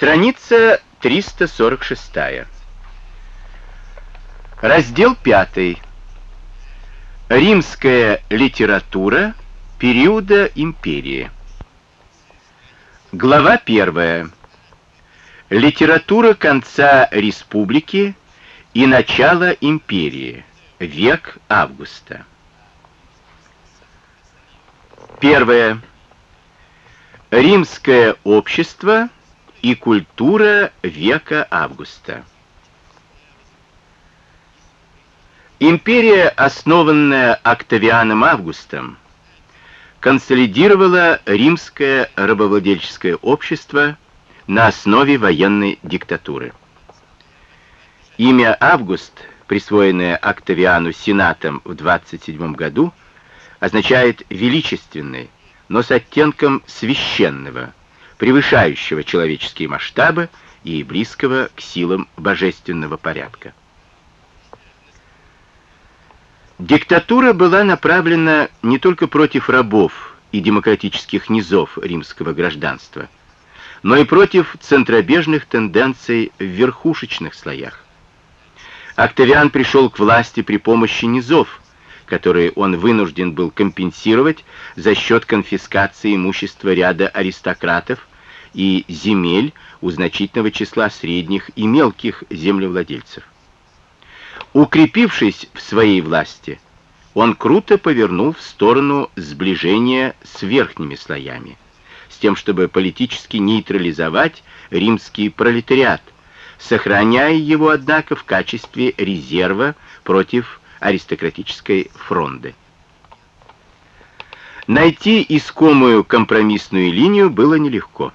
Страница 346. Раздел 5. Римская литература периода империи. Глава 1. Литература конца республики и начала империи. Век Августа. Первое. Римское общество и культура века Августа. Империя, основанная Октавианом Августом, консолидировала римское рабовладельческое общество на основе военной диктатуры. Имя Август, присвоенное Октавиану Сенатом в 27 году, означает «величественный», но с оттенком священного, превышающего человеческие масштабы и близкого к силам божественного порядка. Диктатура была направлена не только против рабов и демократических низов римского гражданства, но и против центробежных тенденций в верхушечных слоях. Октавиан пришел к власти при помощи низов, которые он вынужден был компенсировать за счет конфискации имущества ряда аристократов и земель у значительного числа средних и мелких землевладельцев. Укрепившись в своей власти, он круто повернул в сторону сближения с верхними слоями, с тем, чтобы политически нейтрализовать римский пролетариат, сохраняя его, однако, в качестве резерва против аристократической фронды. Найти искомую компромиссную линию было нелегко.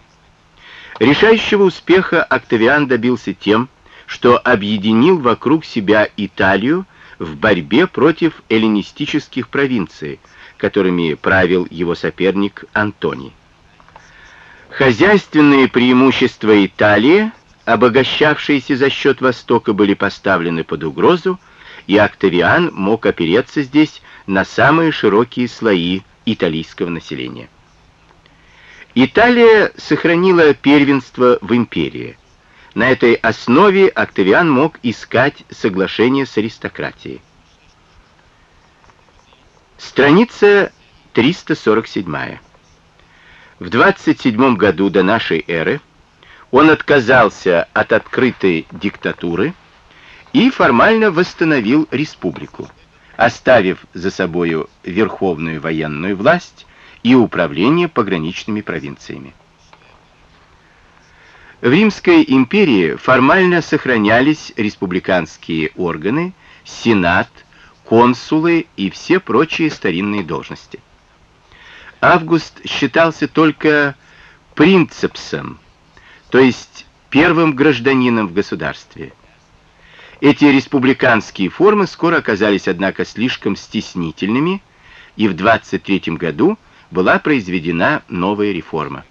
Решающего успеха Октавиан добился тем, что объединил вокруг себя Италию в борьбе против эллинистических провинций, которыми правил его соперник Антоний. Хозяйственные преимущества Италии, обогащавшиеся за счет Востока, были поставлены под угрозу, и Октавиан мог опереться здесь на самые широкие слои итальянского населения. Италия сохранила первенство в империи. На этой основе Октавиан мог искать соглашение с аристократией. Страница 347. В 27 году до нашей эры он отказался от открытой диктатуры и формально восстановил республику, оставив за собою верховную военную власть и управление пограничными провинциями. В Римской империи формально сохранялись республиканские органы, сенат, консулы и все прочие старинные должности. Август считался только принцепсом, то есть первым гражданином в государстве – эти республиканские формы скоро оказались, однако, слишком стеснительными, и в 23 году была произведена новая реформа.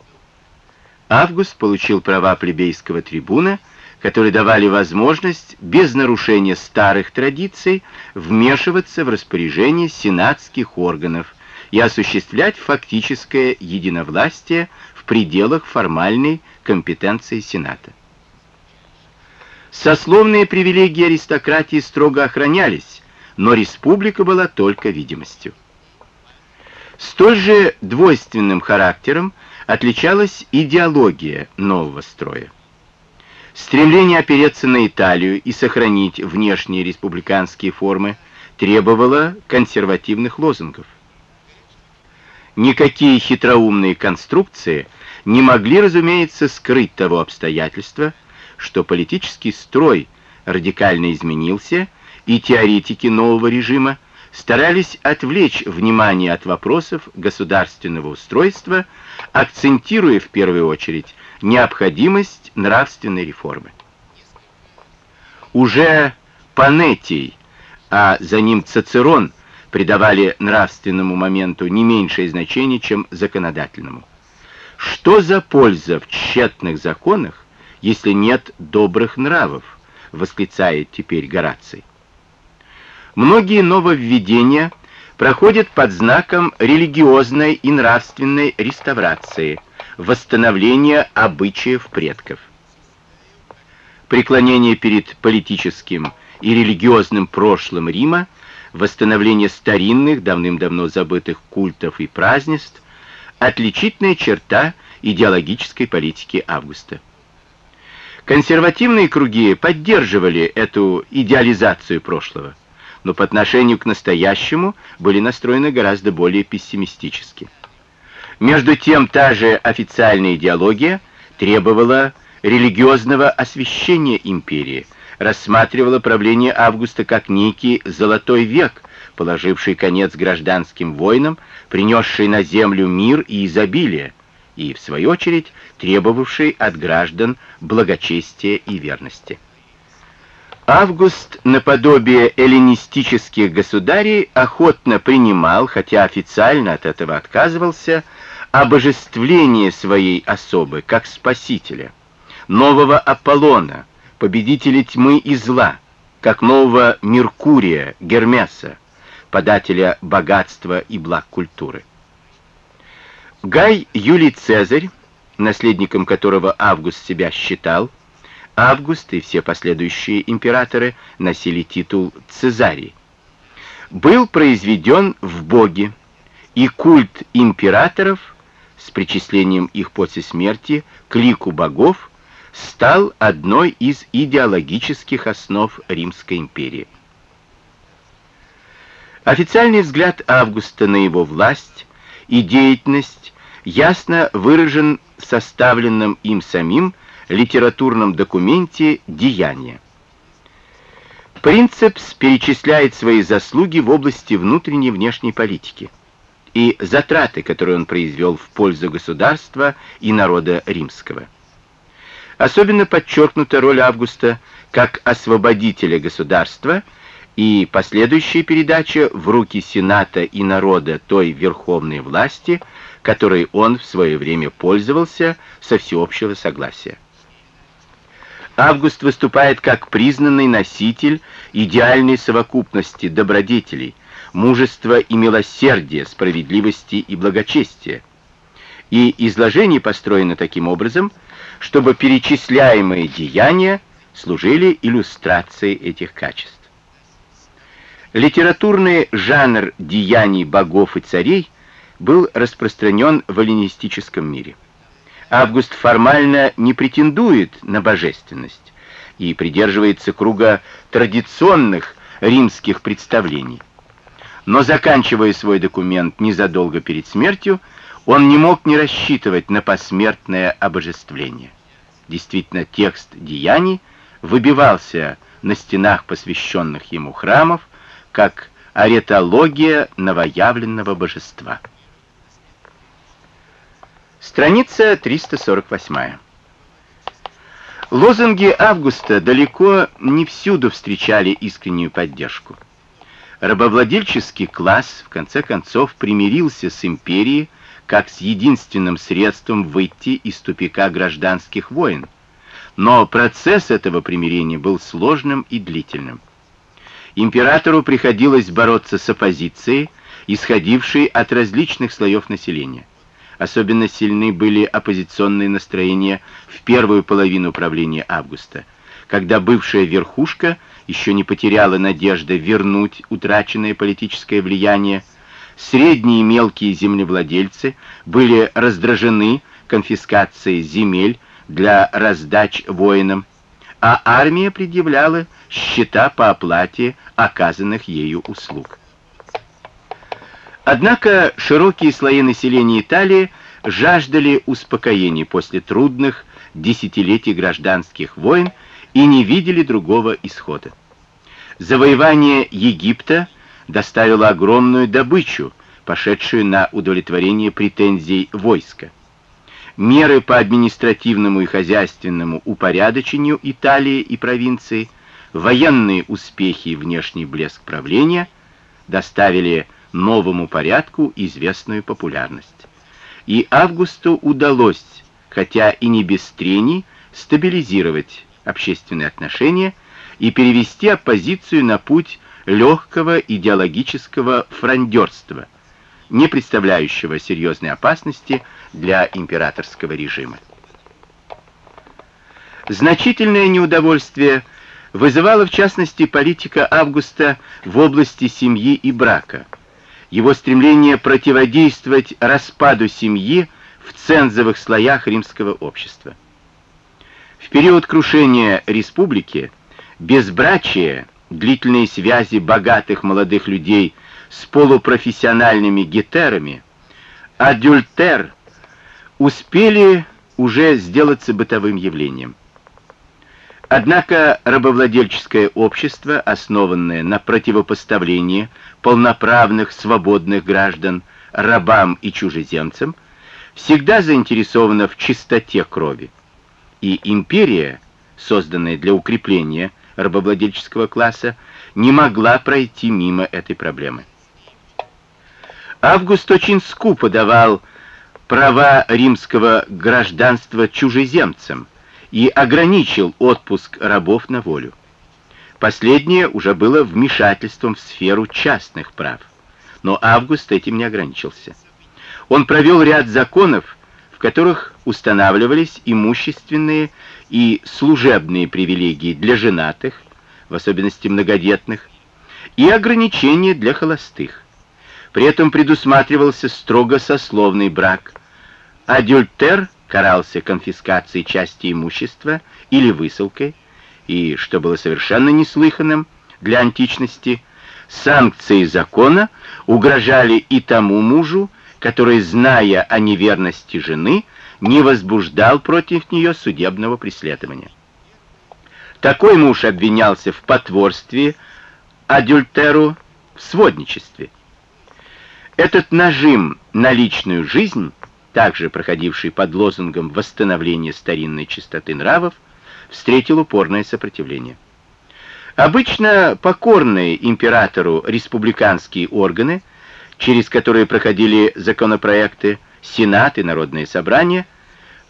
Август получил права плебейского трибуна, которые давали возможность без нарушения старых традиций вмешиваться в распоряжение сенатских органов и осуществлять фактическое единовластие в пределах формальной компетенции Сената. Сословные привилегии аристократии строго охранялись, но республика была только видимостью. Столь же двойственным характером отличалась идеология нового строя. Стремление опереться на Италию и сохранить внешние республиканские формы требовало консервативных лозунгов. Никакие хитроумные конструкции не могли, разумеется, скрыть того обстоятельства, что политический строй радикально изменился, и теоретики нового режима старались отвлечь внимание от вопросов государственного устройства, акцентируя в первую очередь необходимость нравственной реформы. Уже Панетий, а за ним Цицерон придавали нравственному моменту не меньшее значение, чем законодательному. Что за польза в тщетных законах, если нет добрых нравов, восклицает теперь Гораций. Многие нововведения проходят под знаком религиозной и нравственной реставрации, восстановления обычаев предков. преклонение перед политическим и религиозным прошлым Рима, восстановление старинных, давным-давно забытых культов и празднеств, отличительная черта идеологической политики Августа. Консервативные круги поддерживали эту идеализацию прошлого, но по отношению к настоящему были настроены гораздо более пессимистически. Между тем, та же официальная идеология требовала религиозного освящения империи, рассматривала правление Августа как некий золотой век, положивший конец гражданским войнам, принесший на землю мир и изобилие, и, в свою очередь, требовавший от граждан благочестия и верности. Август, наподобие эллинистических государей, охотно принимал, хотя официально от этого отказывался, обожествление своей особы как спасителя, нового Аполлона, победителя тьмы и зла, как нового Меркурия, Гермеса, подателя богатства и благ культуры. Гай Юлий Цезарь, наследником которого Август себя считал, Август и все последующие императоры носили титул Цезарий, был произведен в боги, и культ императоров с причислением их после смерти к лику богов стал одной из идеологических основ Римской империи. Официальный взгляд Августа на его власть и деятельность ясно выражен в составленном им самим литературном документе «Деяния». Принцепс перечисляет свои заслуги в области внутренней и внешней политики и затраты, которые он произвел в пользу государства и народа римского. Особенно подчеркнута роль Августа как освободителя государства и последующая передача в руки Сената и народа той верховной власти, которой он в свое время пользовался со всеобщего согласия. Август выступает как признанный носитель идеальной совокупности добродетелей, мужества и милосердия, справедливости и благочестия. И изложение построено таким образом, чтобы перечисляемые деяния служили иллюстрацией этих качеств. Литературный жанр деяний богов и царей был распространен в эллинистическом мире. Август формально не претендует на божественность и придерживается круга традиционных римских представлений. Но заканчивая свой документ незадолго перед смертью, он не мог не рассчитывать на посмертное обожествление. Действительно, текст деяний выбивался на стенах посвященных ему храмов, как аретология новоявленного божества. Страница 348. Лозунги Августа далеко не всюду встречали искреннюю поддержку. Рабовладельческий класс в конце концов примирился с империей как с единственным средством выйти из тупика гражданских войн. Но процесс этого примирения был сложным и длительным. Императору приходилось бороться с оппозицией, исходившей от различных слоев населения. Особенно сильны были оппозиционные настроения в первую половину правления Августа, когда бывшая верхушка еще не потеряла надежды вернуть утраченное политическое влияние, средние и мелкие землевладельцы были раздражены конфискацией земель для раздач воинам, а армия предъявляла счета по оплате оказанных ею услуг. Однако широкие слои населения Италии жаждали успокоения после трудных десятилетий гражданских войн и не видели другого исхода. Завоевание Египта доставило огромную добычу, пошедшую на удовлетворение претензий войска. Меры по административному и хозяйственному упорядочению Италии и провинции, военные успехи и внешний блеск правления доставили новому порядку известную популярность. И Августу удалось, хотя и не без трений, стабилизировать общественные отношения и перевести оппозицию на путь легкого идеологического фрондерства, не представляющего серьезной опасности для императорского режима. Значительное неудовольствие вызывала в частности политика Августа в области семьи и брака. Его стремление противодействовать распаду семьи в цензовых слоях римского общества. В период крушения республики безбрачие, длительные связи богатых молодых людей с полупрофессиональными гетерами, адюльтер успели уже сделаться бытовым явлением. Однако рабовладельческое общество, основанное на противопоставлении полноправных свободных граждан рабам и чужеземцам, всегда заинтересовано в чистоте крови. И империя, созданная для укрепления рабовладельческого класса, не могла пройти мимо этой проблемы. Август очень скупо давал права римского гражданства чужеземцам, и ограничил отпуск рабов на волю. Последнее уже было вмешательством в сферу частных прав. Но Август этим не ограничился. Он провел ряд законов, в которых устанавливались имущественные и служебные привилегии для женатых, в особенности многодетных, и ограничения для холостых. При этом предусматривался строго сословный брак. Адюльтер карался конфискацией части имущества или высылкой, и, что было совершенно неслыханным для античности, санкции закона угрожали и тому мужу, который, зная о неверности жены, не возбуждал против нее судебного преследования. Такой муж обвинялся в потворстве адюльтеру в сводничестве. Этот нажим на личную жизнь также проходивший под лозунгом восстановления старинной чистоты нравов, встретил упорное сопротивление. Обычно покорные императору республиканские органы, через которые проходили законопроекты Сенат и Народные собрания,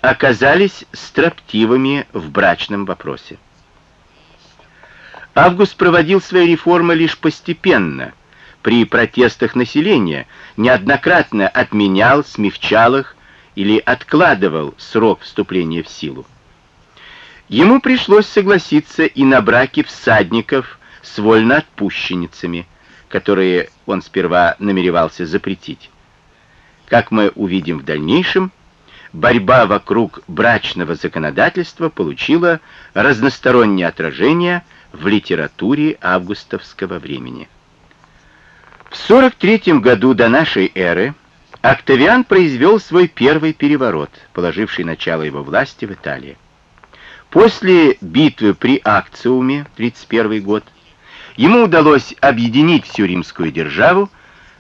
оказались строптивыми в брачном вопросе. Август проводил свои реформы лишь постепенно – при протестах населения неоднократно отменял, смягчал их или откладывал срок вступления в силу. Ему пришлось согласиться и на браки всадников с вольноотпущенницами, которые он сперва намеревался запретить. Как мы увидим в дальнейшем, борьба вокруг брачного законодательства получила разностороннее отражение в литературе августовского времени. В 43 году до нашей эры Октавиан произвел свой первый переворот, положивший начало его власти в Италии. После битвы при Акциуме, 31 год, ему удалось объединить всю римскую державу,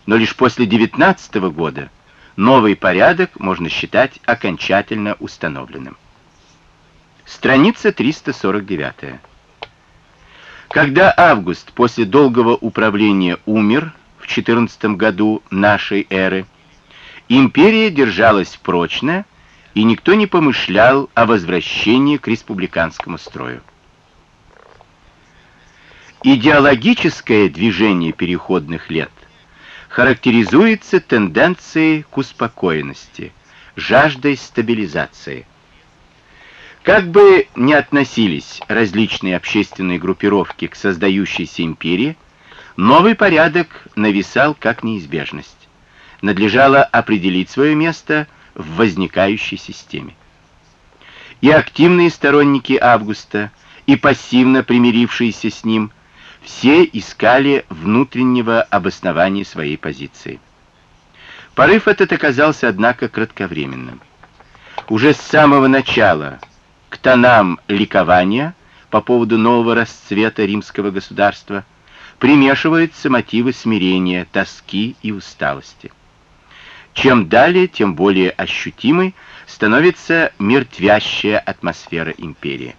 но лишь после 19 года новый порядок можно считать окончательно установленным. Страница 349. Когда Август после долгого управления умер, в 14 году нашей эры, империя держалась прочно, и никто не помышлял о возвращении к республиканскому строю. Идеологическое движение переходных лет характеризуется тенденцией к успокоенности, жаждой стабилизации. Как бы ни относились различные общественные группировки к создающейся империи, Новый порядок нависал как неизбежность. Надлежало определить свое место в возникающей системе. И активные сторонники Августа, и пассивно примирившиеся с ним, все искали внутреннего обоснования своей позиции. Порыв этот оказался, однако, кратковременным. Уже с самого начала к тонам ликования по поводу нового расцвета римского государства – примешиваются мотивы смирения, тоски и усталости. Чем далее, тем более ощутимой становится мертвящая атмосфера империи.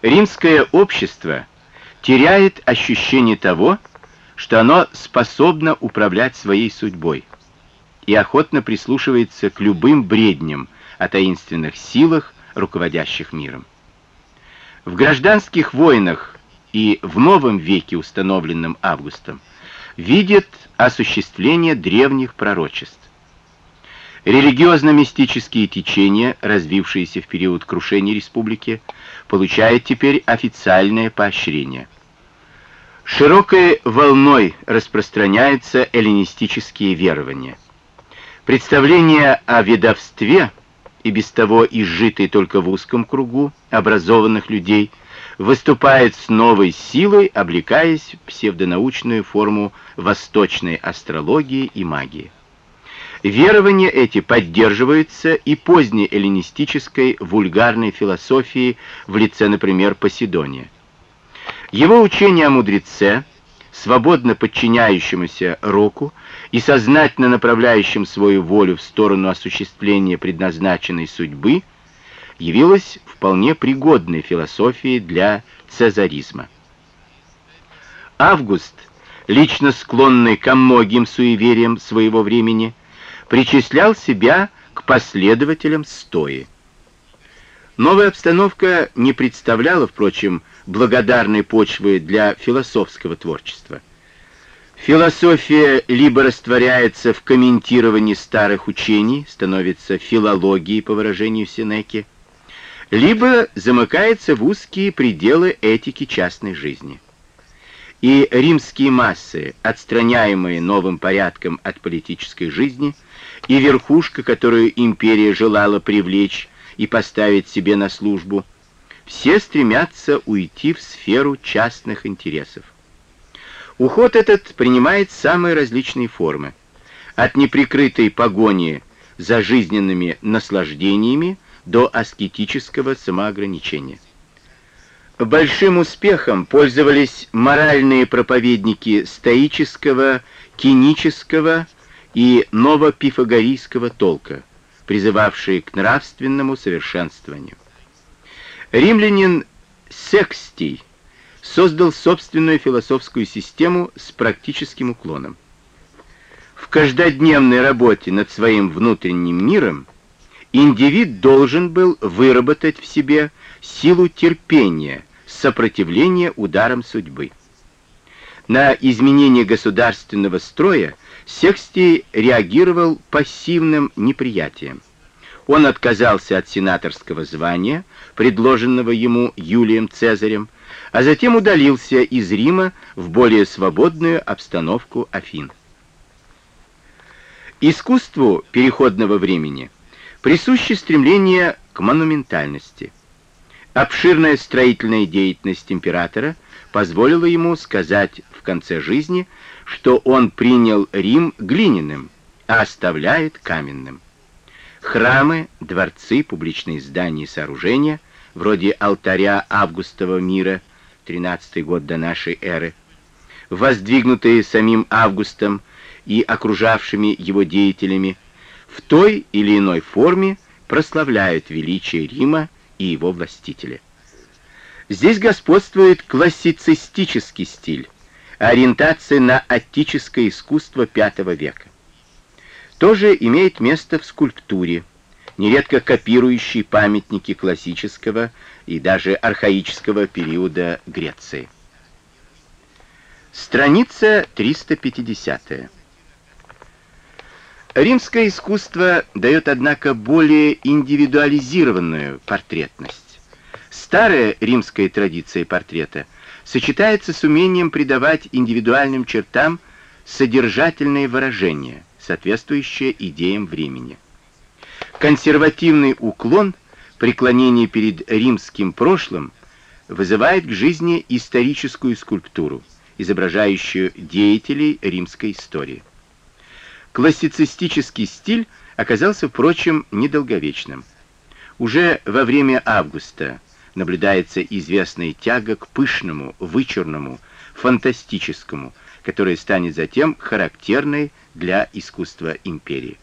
Римское общество теряет ощущение того, что оно способно управлять своей судьбой и охотно прислушивается к любым бредням о таинственных силах, руководящих миром. В гражданских войнах и в новом веке, установленном Августом, видит осуществление древних пророчеств. Религиозно-мистические течения, развившиеся в период крушения республики, получают теперь официальное поощрение. Широкой волной распространяются эллинистические верования. Представления о ведовстве, и без того изжитые только в узком кругу образованных людей, выступает с новой силой, облекаясь в псевдонаучную форму восточной астрологии и магии. Верования эти поддерживаются и поздней эллинистической вульгарной философией в лице, например, Поседония. Его учение о мудреце, свободно подчиняющемуся року и сознательно направляющем свою волю в сторону осуществления предназначенной судьбы, явилось вполне пригодной философией для цезаризма. Август, лично склонный ко многим суевериям своего времени, причислял себя к последователям стои. Новая обстановка не представляла, впрочем, благодарной почвы для философского творчества. Философия либо растворяется в комментировании старых учений, становится филологией по выражению Сенеки, либо замыкается в узкие пределы этики частной жизни. И римские массы, отстраняемые новым порядком от политической жизни, и верхушка, которую империя желала привлечь и поставить себе на службу, все стремятся уйти в сферу частных интересов. Уход этот принимает самые различные формы. От неприкрытой погони за жизненными наслаждениями до аскетического самоограничения. Большим успехом пользовались моральные проповедники стоического, кинического и новопифагорийского толка, призывавшие к нравственному совершенствованию. Римлянин Секстий создал собственную философскую систему с практическим уклоном. В каждодневной работе над своим внутренним миром индивид должен был выработать в себе силу терпения, сопротивления ударам судьбы. На изменение государственного строя Секстий реагировал пассивным неприятием. Он отказался от сенаторского звания, предложенного ему Юлием Цезарем, а затем удалился из Рима в более свободную обстановку Афин. Искусству переходного времени присуще стремление к монументальности. Обширная строительная деятельность императора позволила ему сказать в конце жизни, что он принял Рим глиняным, а оставляет каменным. Храмы, дворцы, публичные здания и сооружения, вроде алтаря Августова мира, 13 год до нашей эры, воздвигнутые самим Августом и окружавшими его деятелями, в той или иной форме прославляют величие Рима и его властителя. Здесь господствует классицистический стиль, ориентация на аттическое искусство V века тоже имеет место в скульптуре, нередко копирующей памятники классического и даже архаического периода Греции. Страница 350. Римское искусство дает, однако, более индивидуализированную портретность. Старая римская традиция портрета сочетается с умением придавать индивидуальным чертам содержательные выражения – соответствующее идеям времени. Консервативный уклон, преклонение перед римским прошлым, вызывает к жизни историческую скульптуру, изображающую деятелей римской истории. Классицистический стиль оказался, впрочем, недолговечным. Уже во время Августа наблюдается известная тяга к пышному, вычурному, фантастическому, которая станет затем характерной для искусства империи.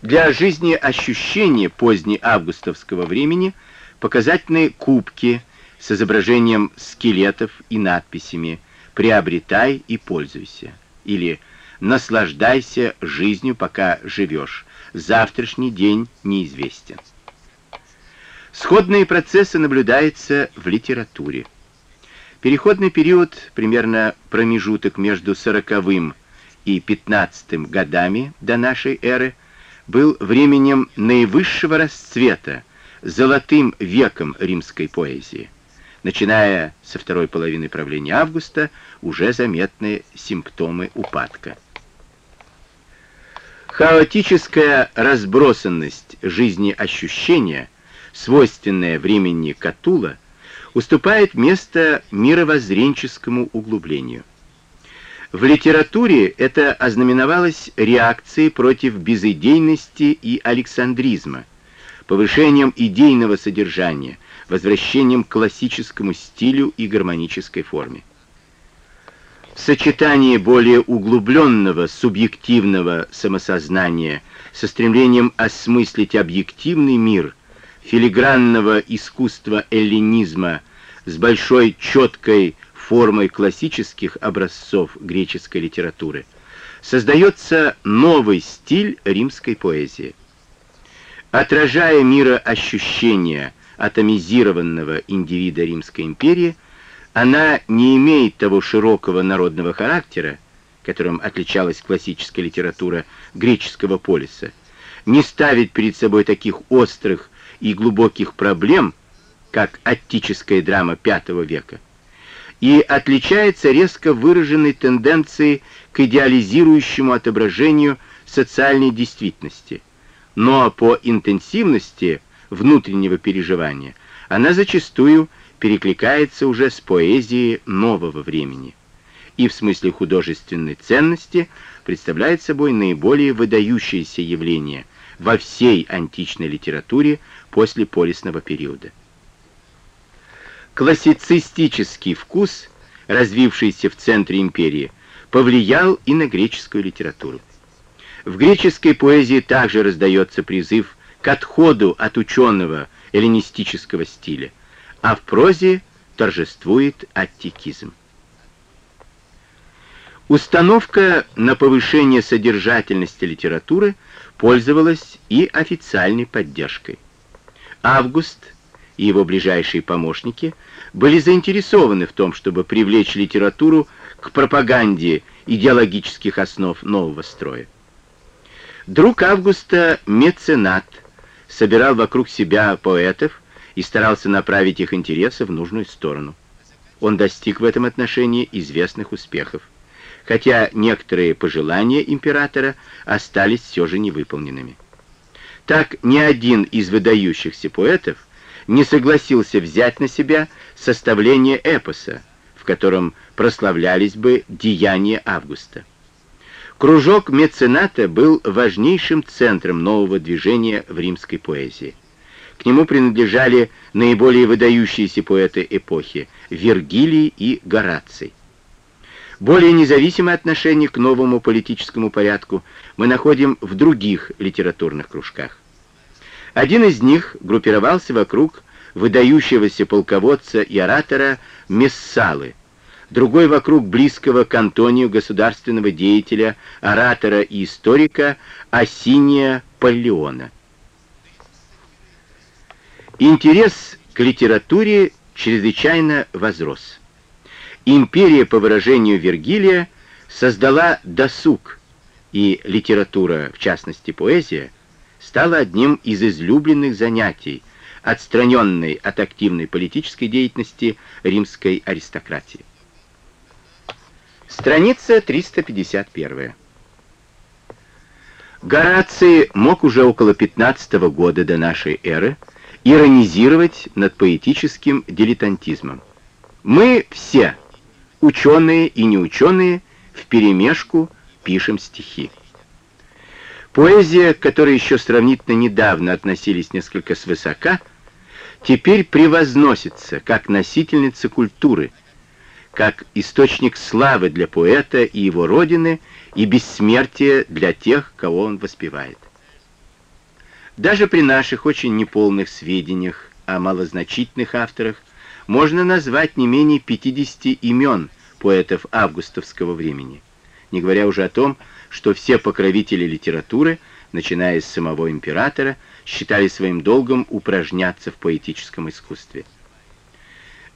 Для жизни ощущения позднеавгустовского времени показательны кубки с изображением скелетов и надписями «Приобретай и пользуйся» или «Наслаждайся жизнью, пока живешь. Завтрашний день неизвестен». Сходные процессы наблюдаются в литературе. Переходный период, примерно промежуток между сороковым и 15 годами до нашей эры, был временем наивысшего расцвета, золотым веком римской поэзии. Начиная со второй половины правления Августа, уже заметны симптомы упадка. Хаотическая разбросанность жизни ощущения, свойственная времени Катула, уступает место мировоззренческому углублению. В литературе это ознаменовалось реакцией против безидейности и александризма, повышением идейного содержания, возвращением к классическому стилю и гармонической форме. В сочетании более углубленного субъективного самосознания со стремлением осмыслить объективный мир, филигранного искусства эллинизма с большой четкой формой классических образцов греческой литературы, создается новый стиль римской поэзии. Отражая мироощущения атомизированного индивида Римской империи, она не имеет того широкого народного характера, которым отличалась классическая литература греческого полиса, не ставит перед собой таких острых и глубоких проблем, как аттическая драма V века, и отличается резко выраженной тенденцией к идеализирующему отображению социальной действительности, но по интенсивности внутреннего переживания она зачастую перекликается уже с поэзией нового времени и в смысле художественной ценности представляет собой наиболее выдающееся явление во всей античной литературе после полисного периода. Классицистический вкус, развившийся в центре империи, повлиял и на греческую литературу. В греческой поэзии также раздается призыв к отходу от ученого эллинистического стиля, а в прозе торжествует аттикизм. Установка на повышение содержательности литературы пользовалась и официальной поддержкой. Август и его ближайшие помощники были заинтересованы в том, чтобы привлечь литературу к пропаганде идеологических основ нового строя. Друг Августа, меценат, собирал вокруг себя поэтов и старался направить их интересы в нужную сторону. Он достиг в этом отношении известных успехов, хотя некоторые пожелания императора остались все же невыполненными. Так ни один из выдающихся поэтов не согласился взять на себя составление эпоса, в котором прославлялись бы деяния Августа. Кружок мецената был важнейшим центром нового движения в римской поэзии. К нему принадлежали наиболее выдающиеся поэты эпохи Вергилий и Гораций. Более независимое отношение к новому политическому порядку мы находим в других литературных кружках. Один из них группировался вокруг выдающегося полководца и оратора Мессалы, другой вокруг близкого к Антонию государственного деятеля, оратора и историка Асиния Паллиона. Интерес к литературе чрезвычайно возрос. Империя, по выражению Вергилия, создала досуг, и литература, в частности поэзия, стала одним из излюбленных занятий, отстраненной от активной политической деятельности римской аристократии. Страница 351. Гораций мог уже около 15 года до нашей эры иронизировать над поэтическим дилетантизмом. Мы все, ученые и неученые, вперемешку пишем стихи. Поэзия, к которой еще сравнительно недавно относились несколько свысока, теперь превозносится как носительница культуры, как источник славы для поэта и его родины и бессмертия для тех, кого он воспевает. Даже при наших очень неполных сведениях о малозначительных авторах можно назвать не менее 50 имен поэтов августовского времени, не говоря уже о том, что все покровители литературы, начиная с самого императора, считали своим долгом упражняться в поэтическом искусстве.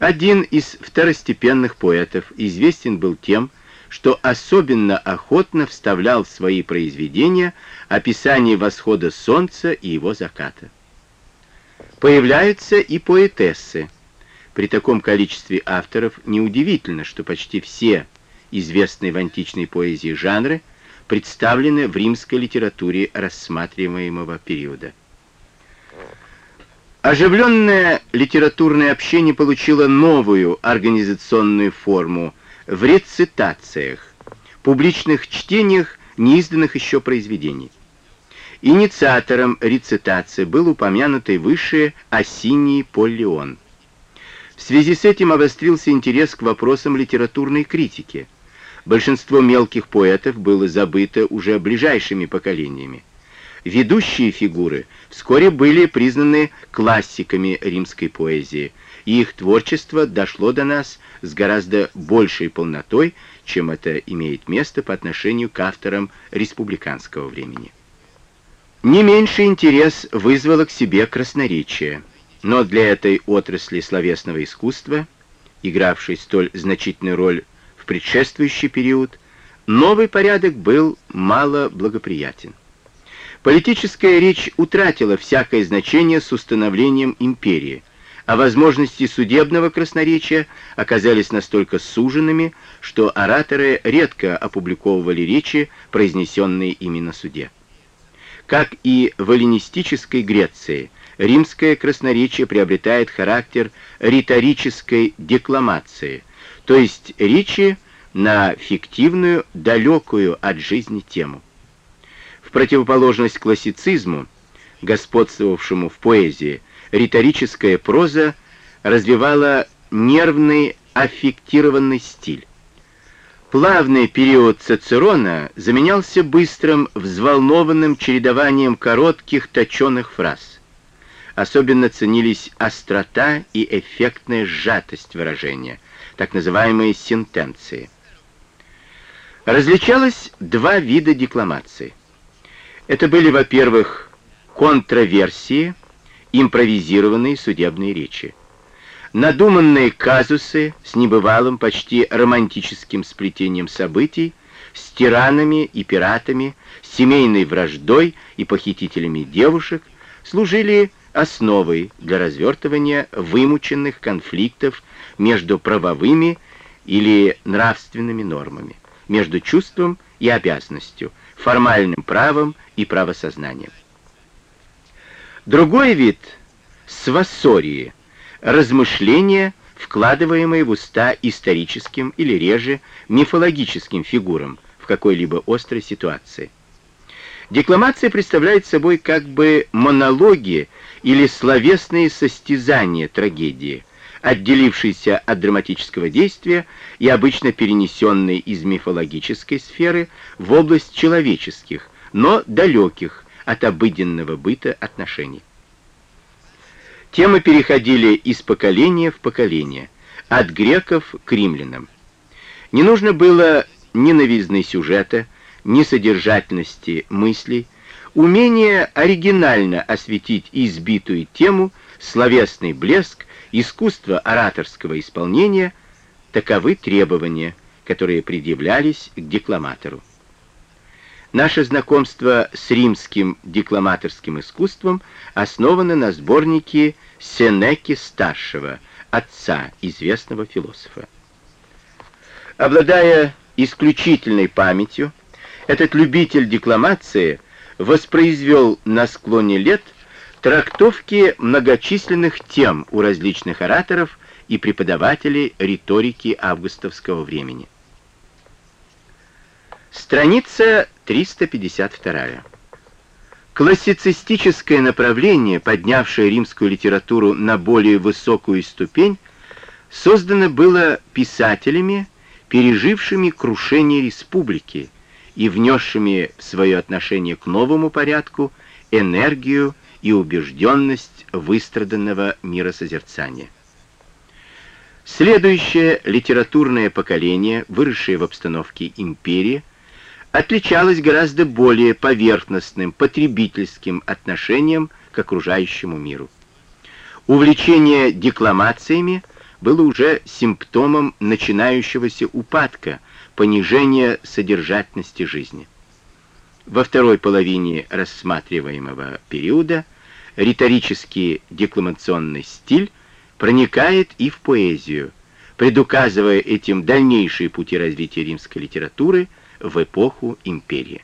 Один из второстепенных поэтов известен был тем, что особенно охотно вставлял в свои произведения описание восхода солнца и его заката. Появляются и поэтессы. При таком количестве авторов неудивительно, что почти все известные в античной поэзии жанры представлены в римской литературе рассматриваемого периода. Оживленное литературное общение получило новую организационную форму в рецитациях, публичных чтениях неизданных еще произведений. Инициатором рецитации был упомянутый выше Осиний Поллион. В связи с этим обострился интерес к вопросам литературной критики. Большинство мелких поэтов было забыто уже ближайшими поколениями. Ведущие фигуры вскоре были признаны классиками римской поэзии, и их творчество дошло до нас с гораздо большей полнотой, чем это имеет место по отношению к авторам республиканского времени. Не меньший интерес вызвало к себе красноречие, но для этой отрасли словесного искусства, игравшей столь значительную роль в предшествующий период, новый порядок был мало благоприятен. Политическая речь утратила всякое значение с установлением империи, а возможности судебного красноречия оказались настолько суженными, что ораторы редко опубликовывали речи, произнесенные ими на суде. Как и в эллинистической Греции, римское красноречие приобретает характер риторической декламации, то есть речи на фиктивную, далекую от жизни тему противоположность классицизму, господствовавшему в поэзии, риторическая проза развивала нервный аффектированный стиль. Плавный период Цицерона заменялся быстрым, взволнованным чередованием коротких точеных фраз. Особенно ценились острота и эффектная сжатость выражения, так называемые сентенции. Различалось два вида декламации – это были, во-первых, контроверсии, импровизированные судебные речи. Надуманные казусы с небывалым, почти романтическим сплетением событий, с тиранами и пиратами, семейной враждой и похитителями девушек служили основой для развертывания вымученных конфликтов между правовыми или нравственными нормами, между чувством и обязанностью, формальным правом и правосознанием. Другой вид — свассории, размышления, вкладываемые в уста историческим или реже мифологическим фигурам в какой-либо острой ситуации. Декламация представляет собой как бы монологи или словесные состязания трагедии, отделившиеся от драматического действия и обычно перенесенные из мифологической сферы в область человеческих, но далеких от обыденного быта отношений. Темы переходили из поколения в поколение, от греков к римлянам. Не нужно было ни новизны сюжета, ни содержательности мыслей, умение оригинально осветить избитую тему, словесный блеск, искусство ораторского исполнения — таковы требования, которые предъявлялись к декламатору. Наше знакомство с римским декламаторским искусством основано на сборнике Сенеки-старшего, отца известного философа. Обладая исключительной памятью, этот любитель декламации воспроизвел на склоне лет трактовки многочисленных тем у различных ораторов и преподавателей риторики августовского времени. Страница 352. Классицистическое направление, поднявшее римскую литературу на более высокую ступень, создано было писателями, пережившими крушение республики и внесшими в свое отношение к новому порядку энергию и убежденность выстраданного миросозерцания. Следующее литературное поколение, выросшее в обстановке империи, отличалась гораздо более поверхностным, потребительским отношением к окружающему миру. Увлечение декламациями было уже симптомом начинающегося упадка, понижения содержательности жизни. Во второй половине рассматриваемого периода риторический декламационный стиль проникает и в поэзию, предуказывая этим дальнейшие пути развития римской литературы в эпоху империи.